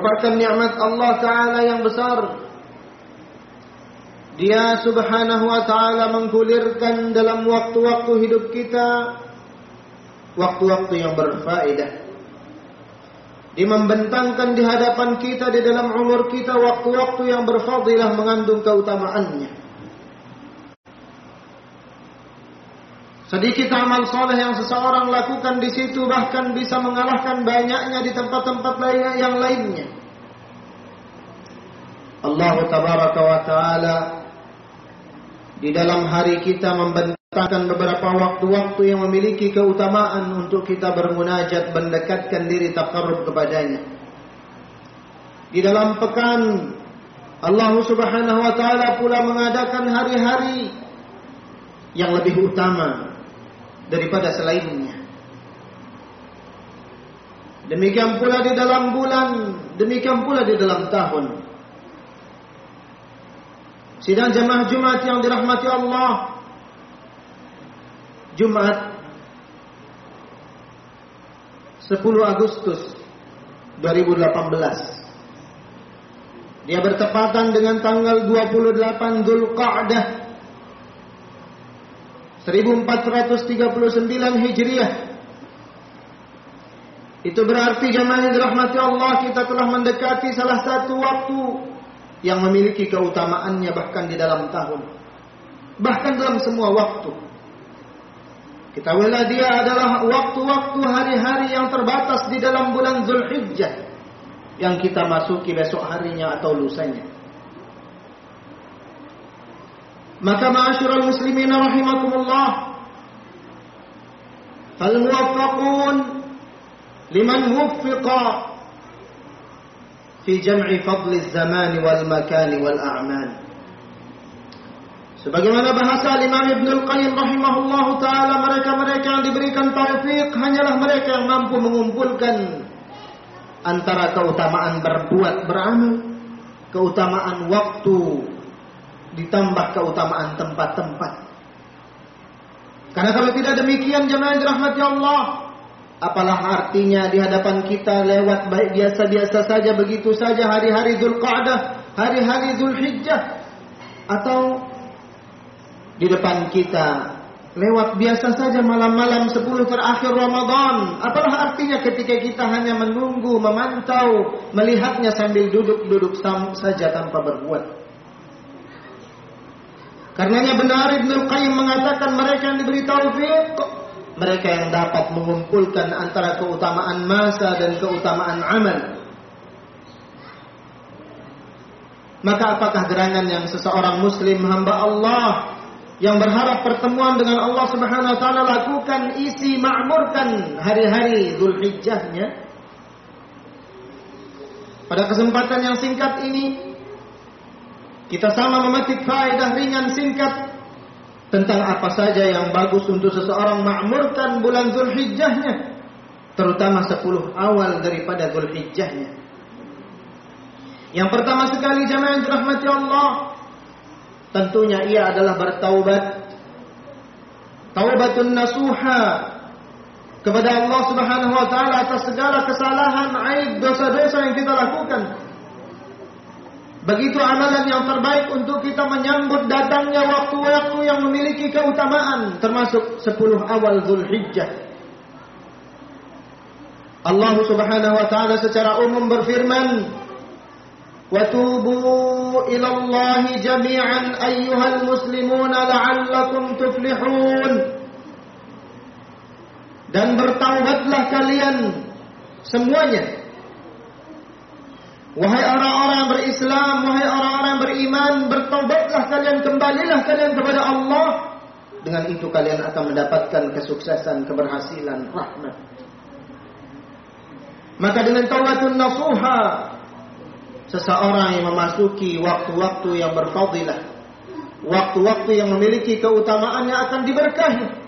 merupakan nikmat Allah Ta'ala yang besar. Dia subhanahu wa ta'ala menggulirkan dalam waktu-waktu hidup kita waktu-waktu yang berfaedah. Dia membentangkan di hadapan kita di dalam umur kita waktu-waktu yang berfadilah mengandung keutamaannya. Sedikit amal soleh yang seseorang lakukan di situ bahkan bisa mengalahkan banyaknya di tempat-tempat lainnya yang lainnya. Allah tabaraka wa taala di dalam hari kita membentangkan beberapa waktu-waktu yang memiliki keutamaan untuk kita bermunajat mendekatkan diri takarrub kepadanya. Di dalam pekan Allah Subhanahu wa taala pula mengadakan hari-hari yang lebih utama daripada selainnya. Demikian pula di dalam bulan, demikian pula di dalam tahun. Sidang jemaah Jumat yang dirahmati Allah. Jumat 10 Agustus 2018. Dia bertepatan dengan tanggal 28 Zulqa'dah 1439 Hijriah. Itu berarti jemaah yang dirahmati Allah kita telah mendekati salah satu waktu yang memiliki keutamaannya bahkan di dalam tahun. Bahkan dalam semua waktu. Kita Ketahuilah dia adalah waktu-waktu hari-hari yang terbatas di dalam bulan Zulhijjah. Yang kita masuki besok harinya atau lusanya. Maka ma'asyiral muslimin rahimakumullah. Fal muwaffaqun liman wuffiqa fi jam'i fadli zaman wal makan wal a'mal. Sebagaimana bahasa Imam Ibn Al-Qayyim rahimahullah ta'ala mereka-mereka yang diberikan taufik hanyalah mereka yang mampu mengumpulkan antara keutamaan berbuat beramal, keutamaan waktu ditambah keutamaan tempat-tempat. Karena kalau tidak demikian jemaah dirahmati Allah, Apalah artinya di hadapan kita lewat baik biasa-biasa saja begitu saja hari-hari Zulqa'dah, hari-hari Zulhijjah atau di depan kita lewat biasa saja malam-malam 10 terakhir Ramadan. Apalah artinya ketika kita hanya menunggu, memantau, melihatnya sambil duduk-duduk saja tanpa berbuat. Karenanya benar Ibnu Qayyim mengatakan mereka yang diberi taufik mereka yang dapat mengumpulkan antara keutamaan masa dan keutamaan amal. Maka apakah gerangan yang seseorang muslim hamba Allah yang berharap pertemuan dengan Allah Subhanahu wa taala lakukan isi makmurkan hari-hari Zulhijjahnya? Pada kesempatan yang singkat ini kita sama memetik faedah ringan singkat tentang apa saja yang bagus untuk seseorang makmurkan bulan Zulhijjahnya terutama 10 awal daripada Zulhijjahnya. Yang pertama sekali jamaah yang dirahmati Allah tentunya ia adalah bertaubat. Taubatun nasuha kepada Allah Subhanahu wa taala atas segala kesalahan, aib, dosa-dosa yang kita lakukan Begitu amalan yang terbaik untuk kita menyambut datangnya waktu-waktu yang memiliki keutamaan termasuk 10 awal Zulhijjah. Allah Subhanahu wa taala secara umum berfirman, "Wa tubu ila Allah jami'an ayyuhal muslimuna la'allakum tuflihun." Dan bertaubatlah kalian semuanya Wahai orang-orang berislam, wahai orang-orang beriman, bertaubatlah kalian, kembalilah kalian kepada Allah. Dengan itu kalian akan mendapatkan kesuksesan, keberhasilan, rahmat. Maka dengan taubatun nasuha, seseorang yang memasuki waktu-waktu yang berfadilah, waktu-waktu yang memiliki keutamaannya akan diberkahi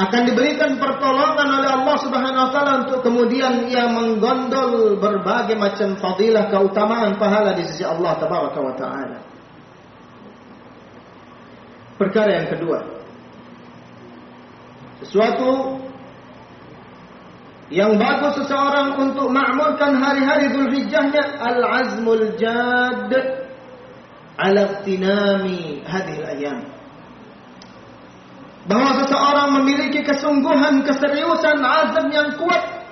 akan diberikan pertolongan oleh Allah Subhanahu wa taala untuk kemudian ia menggondol berbagai macam fadilah keutamaan pahala di sisi Allah tabaraka wa taala. Perkara yang kedua. Sesuatu Yang bagus seseorang untuk makmurkan hari-hari Zulhijjahnya al-azmul jad ala tinami hadhil ayam. Bahwa seseorang memiliki kesungguhan, keseriusan, azam yang kuat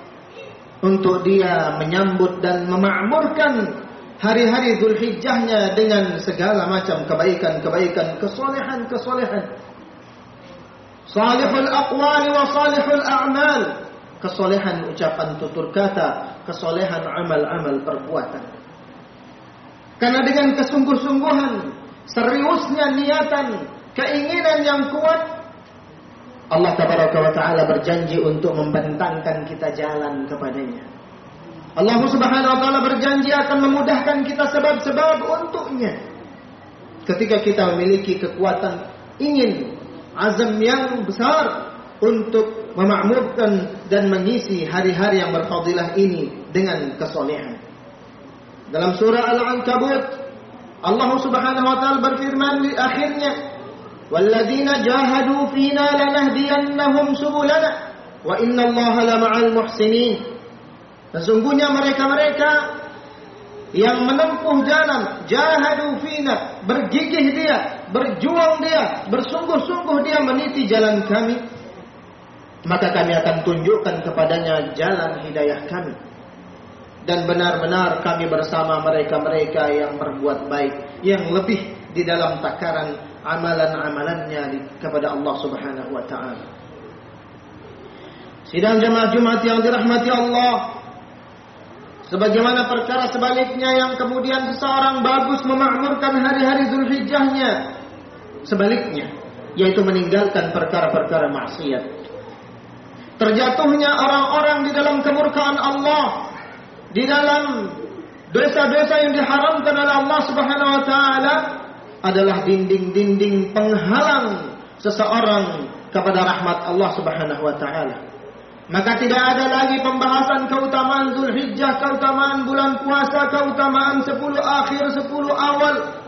untuk dia menyambut dan memakmurkan hari-hari Zulhijjahnya dengan segala macam kebaikan-kebaikan, kesolehan-kesolehan. Salihul aqwali wa salihul a'mal kesolehan ucapan tutur kata, kesolehan amal-amal perbuatan. Karena dengan kesungguh-sungguhan, seriusnya niatan, keinginan yang kuat, Allah Taala berjanji untuk membentangkan kita jalan kepadanya. Allah Subhanahu wa taala berjanji akan memudahkan kita sebab-sebab untuknya. Ketika kita memiliki kekuatan ingin azam yang besar untuk memakmurkan dan mengisi hari-hari yang berfadilah ini dengan kesolehan. Dalam surah Al-Ankabut, Allah Subhanahu wa taala berfirman di akhirnya, "Walladzina jahadu fina lanahdiyannahum subulana wa innallaha lama'al muhsinin." Sesungguhnya mereka-mereka yang menempuh jalan jahadu fina bergigih dia berjuang dia bersungguh-sungguh dia meniti jalan kami maka kami akan tunjukkan kepadanya jalan hidayah kami dan benar-benar kami bersama mereka-mereka yang berbuat baik yang lebih di dalam takaran amalan-amalannya kepada Allah Subhanahu wa taala. Sidang jemaah Jumat yang dirahmati Allah Sebagaimana perkara sebaliknya yang kemudian seseorang bagus memakmurkan hari-hari Zulhijjahnya Sebaliknya Yaitu meninggalkan perkara-perkara maksiat terjatuhnya orang-orang di dalam kemurkaan Allah, di dalam dosa-dosa yang diharamkan oleh Allah Subhanahu wa taala adalah dinding-dinding penghalang seseorang kepada rahmat Allah Subhanahu wa taala. Maka tidak ada lagi pembahasan keutamaan Zulhijjah, keutamaan bulan puasa, keutamaan sepuluh akhir, sepuluh awal.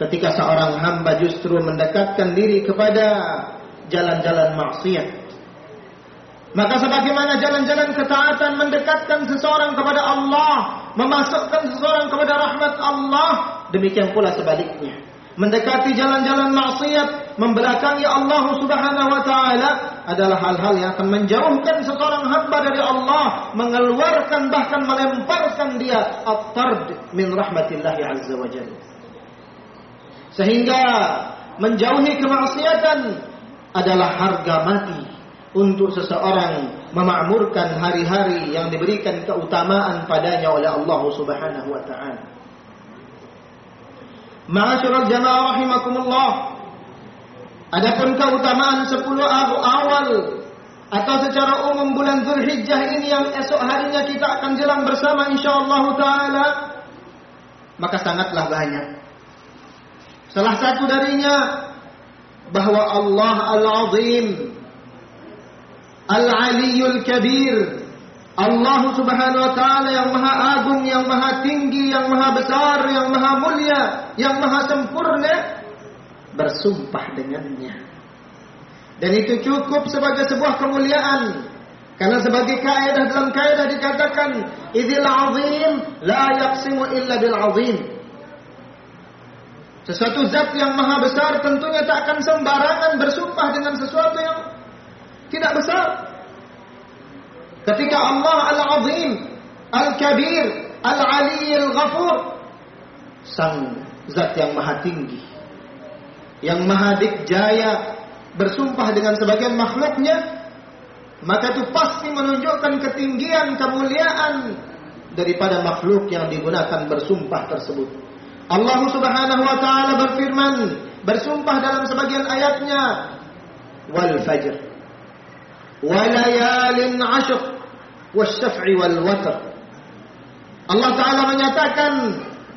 Ketika seorang hamba justru mendekatkan diri kepada jalan-jalan maksiat, maka sebagaimana jalan-jalan ketaatan mendekatkan seseorang kepada Allah, memasukkan seseorang kepada rahmat Allah, demikian pula sebaliknya. Mendekati jalan-jalan maksiat, membelakangi Allah Subhanahu wa taala adalah hal-hal yang akan menjauhkan seseorang hamba dari Allah, mengeluarkan bahkan melemparkan dia at-tard min rahmatillah azza wa jalla. Sehingga menjauhi kemaksiatan adalah harga mati untuk seseorang memakmurkan hari-hari yang diberikan keutamaan padanya oleh Allah Subhanahu wa taala. Ma'asyiral jamaah rahimakumullah. Adapun keutamaan 10 awal atau secara umum bulan Zulhijjah ini yang esok harinya kita akan jelang bersama insyaallah taala maka sangatlah banyak. Salah satu darinya bahwa Allah Al-Azim Al-Aliyul Kabir. Allah Subhanahu wa taala yang maha agung, yang maha tinggi, yang maha besar, yang maha mulia, yang maha sempurna bersumpah dengannya. Dan itu cukup sebagai sebuah kemuliaan. Karena sebagai kaidah dalam kaidah dikatakan, "Idzil 'azim la yaqsimu illa bil 'azim." Sesuatu zat yang maha besar tentunya tak akan sembarangan bersumpah dengan sesuatu yang tidak besar. Ketika Allah Al-Azim, Al-Kabir, Al-Ali, Al-Ghafur, Sang Zat yang Maha Tinggi, yang Maha Dikjaya, bersumpah dengan sebagian makhluknya, maka itu pasti menunjukkan ketinggian, kemuliaan daripada makhluk yang digunakan bersumpah tersebut. Allah Subhanahu wa taala berfirman, bersumpah dalam sebagian ayatnya, wal fajr walayalin ashr wasyaf'i wal watr. Allah Ta'ala menyatakan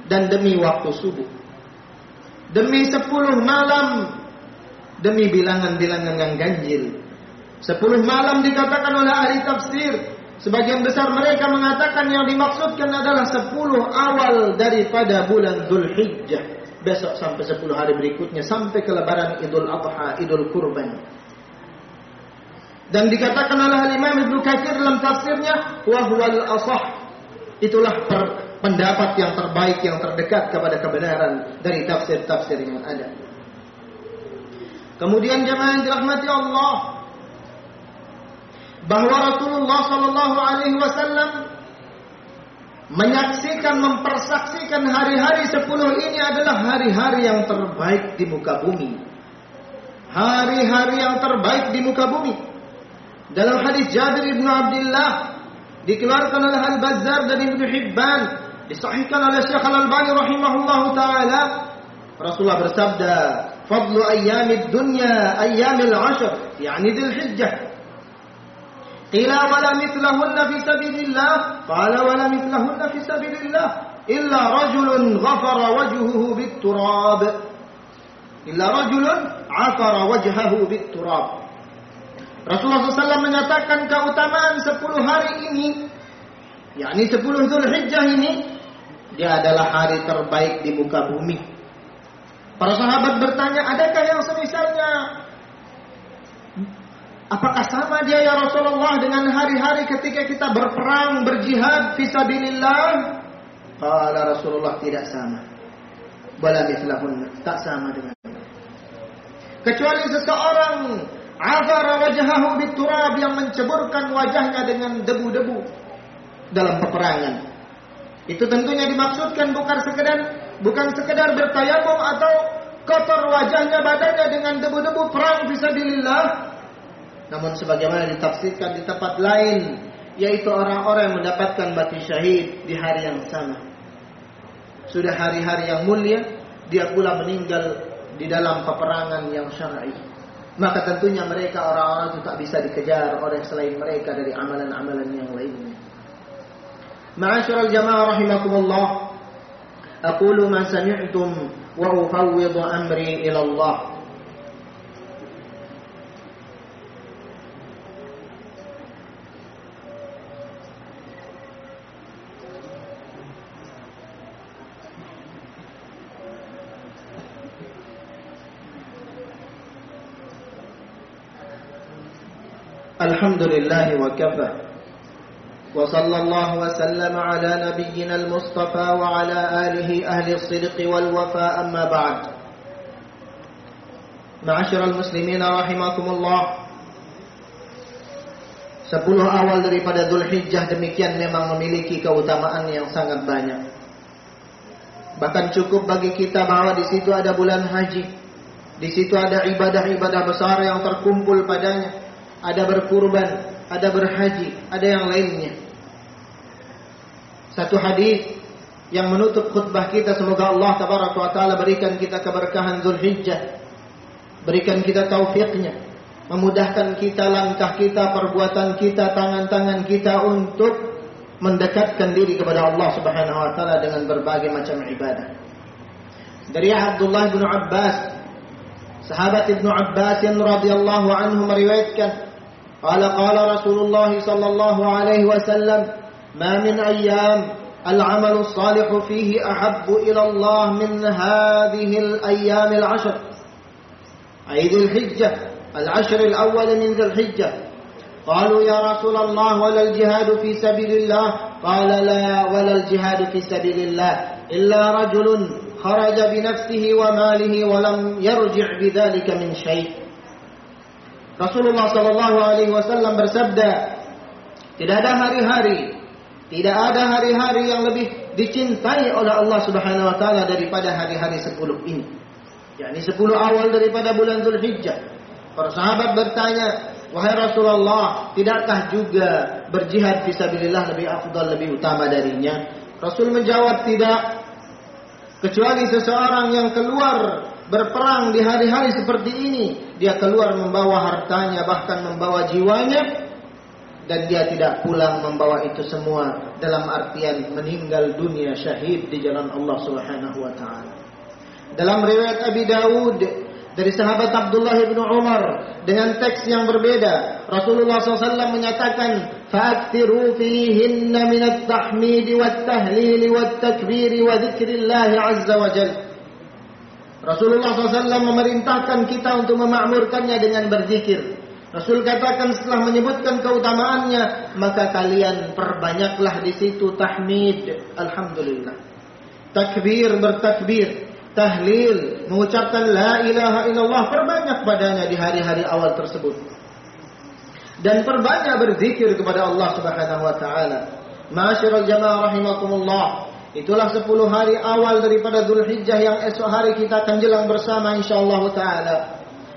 dan demi waktu subuh. Demi sepuluh malam. Demi bilangan-bilangan yang ganjil. Sepuluh malam dikatakan oleh ahli tafsir. Sebagian besar mereka mengatakan yang dimaksudkan adalah sepuluh awal daripada bulan Dhul Hijjah. Besok sampai sepuluh hari berikutnya. Sampai ke lebaran Idul Adha, Idul Kurban. Dan dikatakan oleh Imam Ibnu Katsir dalam tafsirnya, wahwal asah. Itulah pendapat yang terbaik yang terdekat kepada kebenaran dari tafsir-tafsir yang ada. Kemudian jemaah yang dirahmati Allah, bahwa Rasulullah Shallallahu Alaihi Wasallam menyaksikan, mempersaksikan hari-hari sepuluh ini adalah hari-hari yang terbaik di muka bumi. Hari-hari yang terbaik di muka bumi. Dalam hadis Jabir bin Abdullah dikeluarkan oleh Al Bazzar dan Ibnu Hibban, disahihkan oleh Syekh Al Albani rahimahullahu taala, Rasulullah bersabda, "Fadlu ayyamid dunya ayyamil ashr," yakni Dzulhijjah. Hijjah قيل ولا مثلهن في سبيل الله قال ولا مثلهن في سبيل الله إلا رجل غفر وجهه بالتراب إلا رجل عفر وجهه بالتراب Rasulullah SAW menyatakan keutamaan 10 hari ini yakni 10 Zulhijjah ini dia adalah hari terbaik di muka bumi. Para sahabat bertanya, adakah yang semisalnya Apakah sama dia ya Rasulullah dengan hari-hari ketika kita berperang, berjihad fisabilillah? Kala Rasulullah tidak sama. Bala mislahun tak sama dengan Kecuali seseorang afara wajhahu biturab yang menceburkan wajahnya dengan debu-debu dalam peperangan. Itu tentunya dimaksudkan bukan sekedar bukan sekedar bertayamum atau kotor wajahnya badannya dengan debu-debu perang fisabilillah, namun sebagaimana ditafsirkan di tempat lain, yaitu orang-orang yang mendapatkan mati syahid di hari yang sama. Sudah hari-hari yang mulia, dia pula meninggal di dalam peperangan yang syar'i. Maka tentunya mereka orang-orang itu tak bisa dikejar oleh selain mereka dari amalan-amalan yang lainnya. Ma'asyiral jamaah rahimakumullah. Aqulu ma sami'tum wa ufawwidu amri ila Allah. الحمد لله وكفى وصلى الله وسلم على نبينا المصطفى وعلى آله أهل الصدق والوفاء أما بعد معاشر المسلمين رحمكم الله Sepuluh awal daripada Dhul Hijjah demikian memang memiliki keutamaan yang sangat banyak. Bahkan cukup bagi kita bahwa di situ ada bulan haji. Di situ ada ibadah-ibadah besar yang terkumpul padanya ada berkurban, ada berhaji, ada yang lainnya. Satu hadis yang menutup khutbah kita semoga Allah tabaraka wa taala berikan kita keberkahan Zulhijjah. Berikan kita taufiknya, memudahkan kita langkah kita, perbuatan kita, tangan-tangan kita untuk mendekatkan diri kepada Allah Subhanahu wa taala dengan berbagai macam ibadah. Dari Abdullah bin Abbas, sahabat Ibnu Abbas radhiyallahu anhu meriwayatkan قال قال رسول الله صلى الله عليه وسلم ما من أيام العمل الصالح فيه أحب إلى الله من هذه الأيام العشر أي ذي الحجة العشر الأول من ذي الحجة. قالوا يا رسول الله ولا الجهاد في سبيل الله؟ قال لا ولا الجهاد في سبيل الله إلا رجل خرج بنفسه وماله ولم يرجع بذلك من شيء. Rasulullah Shallallahu Alaihi Wasallam bersabda, tidak ada hari-hari, tidak ada hari-hari yang lebih dicintai oleh Allah Subhanahu Wa Taala daripada hari-hari sepuluh ini. yakni sepuluh awal daripada bulan Zulhijjah. Para sahabat bertanya, wahai Rasulullah, tidakkah juga berjihad fisabilillah lebih afdal, lebih utama darinya? Rasul menjawab tidak. Kecuali seseorang yang keluar berperang di hari-hari seperti ini, dia keluar membawa hartanya, bahkan membawa jiwanya, dan dia tidak pulang membawa itu semua dalam artian meninggal dunia syahid di jalan Allah Subhanahu wa taala. Dalam riwayat Abi Dawud dari sahabat Abdullah bin Umar dengan teks yang berbeda, Rasulullah SAW menyatakan, "Fa'aktiru fihinna min at-tahmid wat-tahlil wat-takbir wa dzikrillah 'azza wa jalla." Rasulullah SAW memerintahkan kita untuk memakmurkannya dengan berzikir. Rasul katakan setelah menyebutkan keutamaannya, maka kalian perbanyaklah di situ tahmid, alhamdulillah. Takbir bertakbir, tahlil, mengucapkan la ilaha illallah perbanyak padanya di hari-hari awal tersebut. Dan perbanyak berzikir kepada Allah Subhanahu wa taala. Masyarul jamaah rahimakumullah. Itulah 10 hari awal daripada Dzulhijjah yang esok hari kita akan jelang bersama insyaallah taala.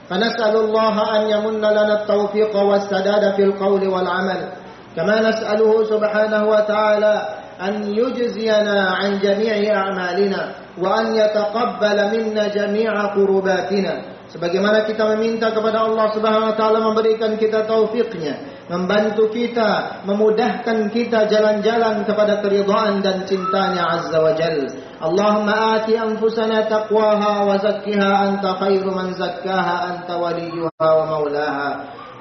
فنسأل الله أن يمن لنا التوفيق والسداد في القول والعمل كما نسأله سبحانه وتعالى أن يجزينا عن جميع أعمالنا وأن يتقبل منا جميع قرباتنا sebagaimana kita meminta kepada Allah Subhanahu wa taala memberikan kita taufiknya, membantu kita, memudahkan kita jalan-jalan kepada keridhaan dan cintanya Azza wa Jalla. اللهم آت أنفسنا تقواها وزكها أنت خير من زكاها أنت وليها ومولاها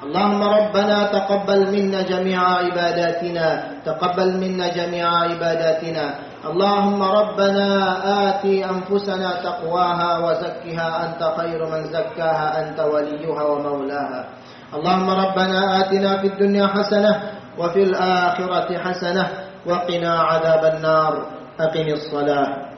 اللهم ربنا تقبل منا جميع عباداتنا تقبل منا جميع عباداتنا. اللهم ربنا آت أنفسنا تقواها وزكها أنت خير من زكاها أنت وليها ومولاها. اللهم ربنا آتنا في الدنيا حسنة وفي الآخرة حسنة وقنا عذاب النار. أقم الصلاة.